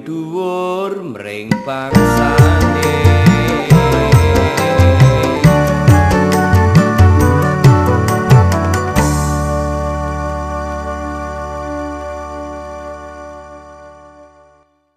dhuwur mring bangsane.